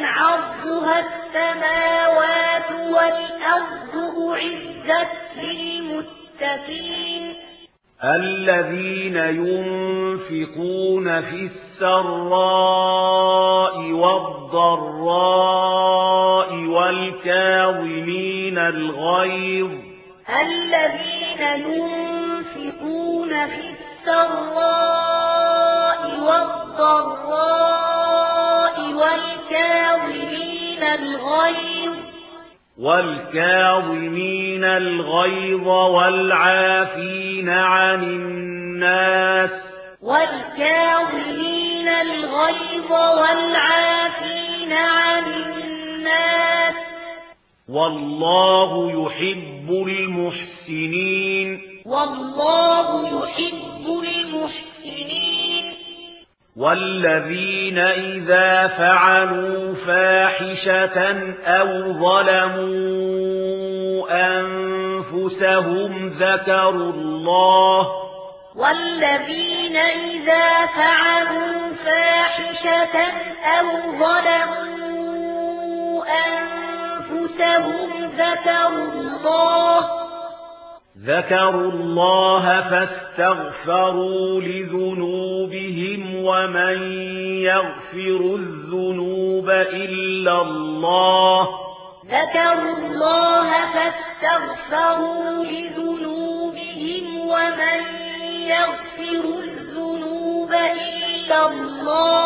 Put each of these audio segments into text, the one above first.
عرضها السماوات والأرض أعزت للمتقين. الذين ينفقون في السراء والضراء والكاظمين الغيظ. الذين ينفقون في السراء والضراء والكاظمين الغيظ. والكاظمين الغيظ والعافين عن الناس. والكاظمين الغيظ والعافين عن الناس. والله يحب المحسنين. والله يحب المحسنين. والذين إذا فعلوا فاحشة أو ظلموا أنفسهم ذكروا الله والذين إذا فعلوا فاحشة أو ظلموا أنفسهم ذكروا الله ذكروا الله فاستغفروا لذنوبهم ومن يغفر الذنوب إلا الله ذكروا الله فاستغفروا لذنوبهم ومن يغفر الذنوب إلا الله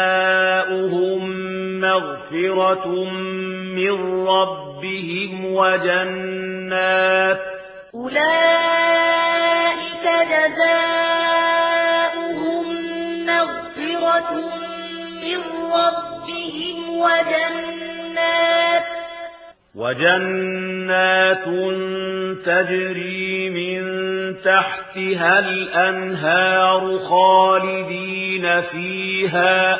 مغفرة من ربهم وجنات أولئك جزاؤهم مغفرة من ربهم وجنات وجنات تجري من تحتها الأنهار خالدين فيها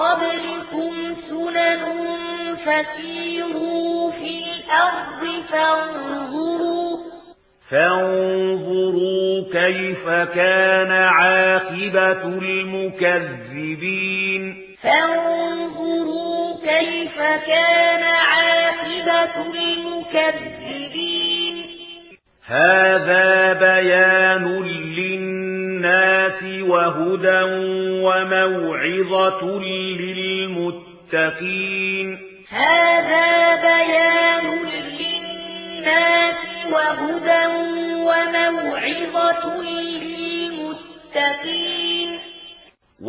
قبلكم سنن فسيروا في الأرض فانظروا فانظروا كيف كان عاقبة المكذبين. فانظروا كيف كان عاقبة المكذبين. هذا بيان الناس وهدى وموعظة للمتقين هذا بيان للناس وهدى وموعظة للمتقين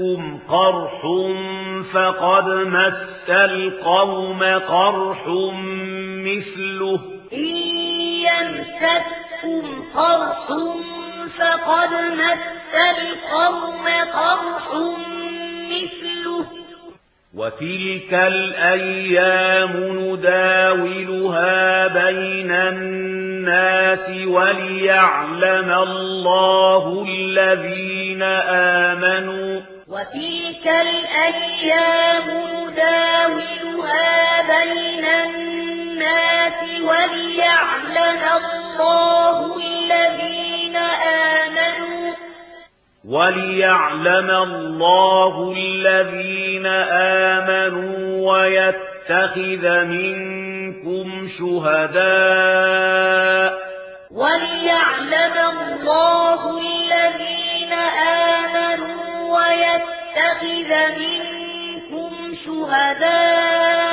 مسكم قرح فقد مس القوم قرح مثله إن قرح فقد مس القوم قرح مثله وتلك الأيام نداولها بين الناس وليعلم الله الذين آمنوا وتلك الأيام نداولها بين الناس وليعلم الله الذين آمنوا وليعلم الله الذين آمنوا ويتخذ منكم شهداء وليعلم الله الذين آمنوا ويتخذ منكم شهداء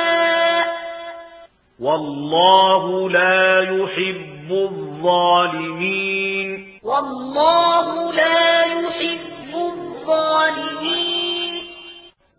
والله لا يحب الظالمين. والله لا يحب الظالمين.